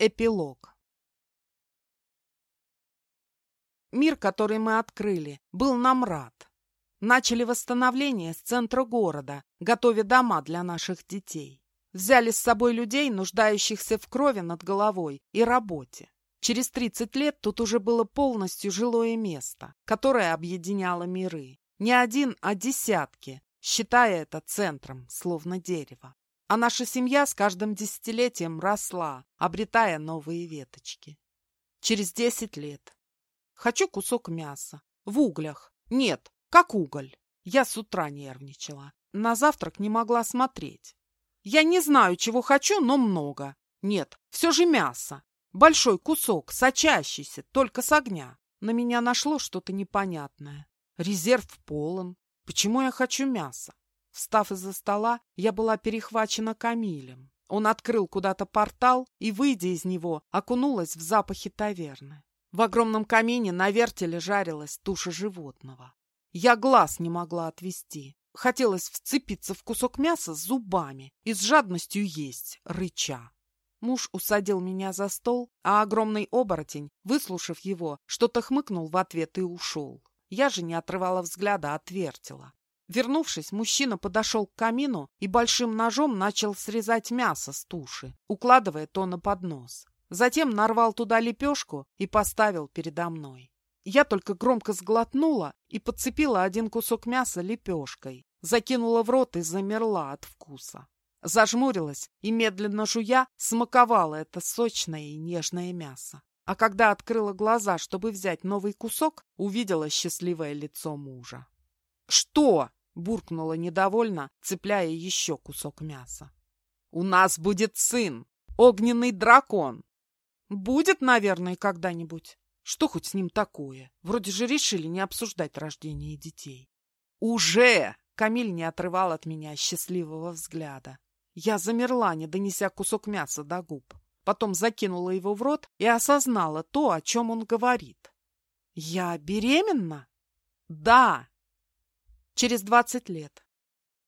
Эпилог. Мир, который мы открыли, был нам рад. Начали восстановление с центра города, готовя дома для наших детей. Взяли с собой людей, нуждающихся в крови над головой и работе. Через 30 лет тут уже было полностью жилое место, которое объединяло миры. Не один, а десятки, считая это центром, словно дерево. А наша семья с каждым десятилетием росла, обретая новые веточки. Через десять лет. Хочу кусок мяса. В углях. Нет, как уголь. Я с утра нервничала. На завтрак не могла смотреть. Я не знаю, чего хочу, но много. Нет, все же мясо. Большой кусок, сочащийся, только с огня. На меня нашло что-то непонятное. Резерв полон. Почему я хочу мяса? Встав из-за стола, я была перехвачена Камилем. Он открыл куда-то портал и, выйдя из него, окунулась в запахи таверны. В огромном камине на вертеле жарилась туша животного. Я глаз не могла отвести. Хотелось вцепиться в кусок мяса зубами и с жадностью есть, рыча. Муж усадил меня за стол, а огромный оборотень, выслушав его, что-то хмыкнул в ответ и ушел. Я же не отрывала взгляда от вертела. Вернувшись, мужчина подошел к камину и большим ножом начал срезать мясо с туши, укладывая то на поднос. Затем нарвал туда лепешку и поставил передо мной. Я только громко сглотнула и подцепила один кусок мяса лепешкой, закинула в рот и замерла от вкуса. Зажмурилась и, медленно жуя, смаковала это сочное и нежное мясо. А когда открыла глаза, чтобы взять новый кусок, увидела счастливое лицо мужа. «Что?» Буркнула недовольно, цепляя еще кусок мяса. «У нас будет сын! Огненный дракон!» «Будет, наверное, когда-нибудь. Что хоть с ним такое? Вроде же решили не обсуждать рождение детей». «Уже!» — Камиль не отрывал от меня счастливого взгляда. Я замерла, не донеся кусок мяса до губ. Потом закинула его в рот и осознала то, о чем он говорит. «Я беременна?» «Да!» Через 20 лет.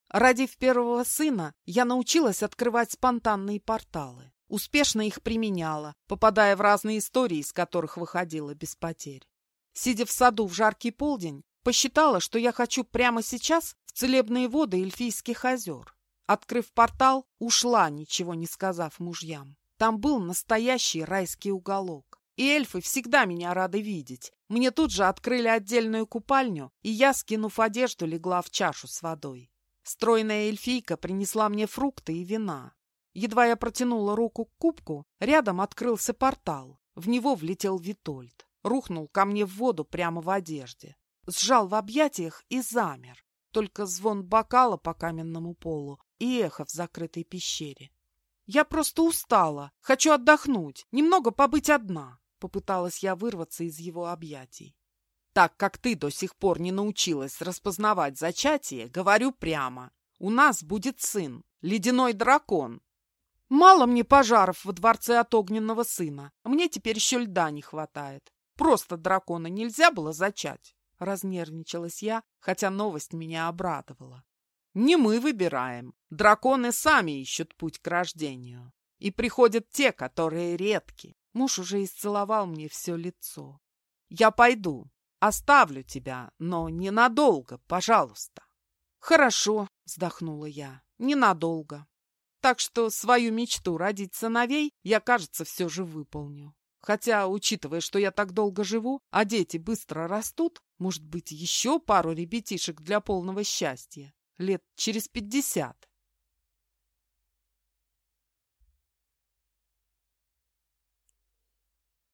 Родив первого сына, я научилась открывать спонтанные порталы. Успешно их применяла, попадая в разные истории, из которых выходила без потерь. Сидя в саду в жаркий полдень, посчитала, что я хочу прямо сейчас в целебные воды эльфийских озер. Открыв портал, ушла, ничего не сказав мужьям. Там был настоящий райский уголок. И эльфы всегда меня рады видеть. Мне тут же открыли отдельную купальню, и я, скинув одежду, легла в чашу с водой. Стройная эльфийка принесла мне фрукты и вина. Едва я протянула руку к кубку, рядом открылся портал. В него влетел Витольд. Рухнул ко мне в воду прямо в одежде. Сжал в объятиях и замер. Только звон бокала по каменному полу и эхо в закрытой пещере. Я просто устала, хочу отдохнуть, немного побыть одна. Попыталась я вырваться из его объятий. Так как ты до сих пор не научилась распознавать зачатие, говорю прямо. У нас будет сын, ледяной дракон. Мало мне пожаров во дворце от огненного сына. Мне теперь еще льда не хватает. Просто дракона нельзя было зачать. Разнервничалась я, хотя новость меня обрадовала. Не мы выбираем. Драконы сами ищут путь к рождению. И приходят те, которые редки. Муж уже исцеловал мне все лицо. «Я пойду. Оставлю тебя, но ненадолго, пожалуйста». «Хорошо», — вздохнула я, — «ненадолго. Так что свою мечту родить сыновей я, кажется, все же выполню. Хотя, учитывая, что я так долго живу, а дети быстро растут, может быть, еще пару ребятишек для полного счастья. Лет через пятьдесят.